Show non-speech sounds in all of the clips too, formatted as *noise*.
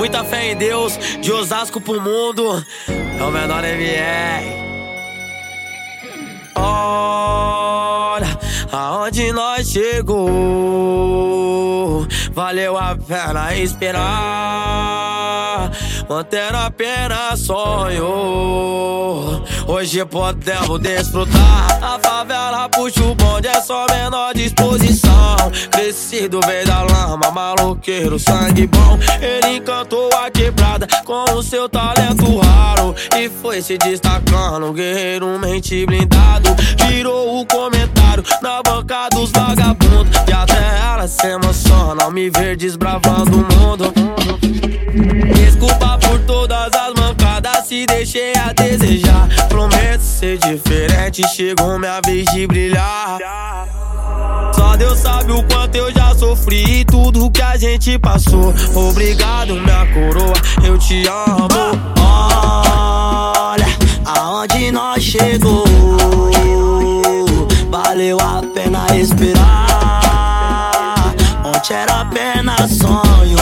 muita fé em Deus, de Osasco pro mundo. É o menor MR. Olha aonde nós chegou. Valeu a pena esperar. Manter apenas sonho. Hoje podemos desfrutar. A favela puxa o bonde, é só menor disposição. Crescido veio da lama, maloqueiro, sangue bom. Ele encantou a quebrada com o seu talento raro. E foi se destacando, guerreiro, mente blindado. Virou o comentário na banca dos vagabundos. E até ela se emociona ao me ver desbravando o mundo. Desculpa por todas as mancadas, se deixei a desejar. Prometo ser diferente, chegou minha vez de brilhar. Deus sabe o quanto eu já sofri e tudo que a gente passou. Obrigado, minha coroa, eu te amo. Olha aonde nós chegou. Valeu a pena esperar. Ontem era apenas sonhos.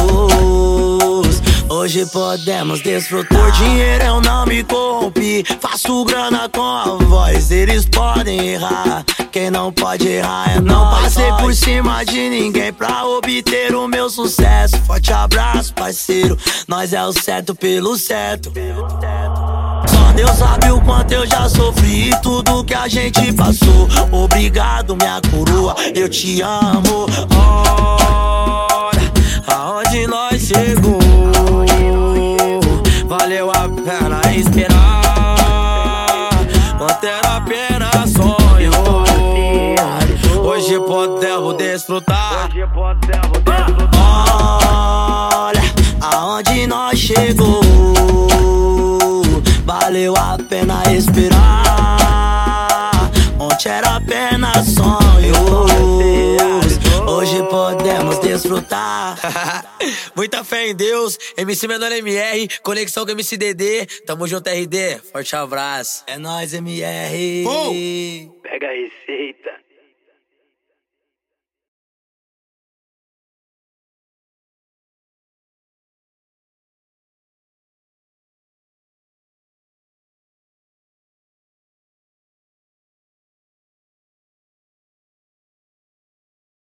Hoje podemos desfrutar. Por dinheiro eu não me corrompi. Faço grana com a voz. Eles podem errar. Quem não pode errar é não Passei por cima de ninguém pra obter o meu sucesso. Forte abraço, parceiro. Nós é o certo pelo certo. Só Deus sabe o quanto eu já sofri e tudo que a gente passou. Obrigado, minha coroa, eu te amo. Olha aonde nós chegou. Valeu a pena esperar. Manter apenas sonho. Podemos desfrutar. Olha aonde nós chegou. Valeu a pena esperar. Ontem era apenas sonhos. Hoje podemos desfrutar. *laughs* Muita fé em Deus, MC Menor MR, conexão com MC DD. Tamo junto, RD. Forte abraço. É nóis, MR. Esse.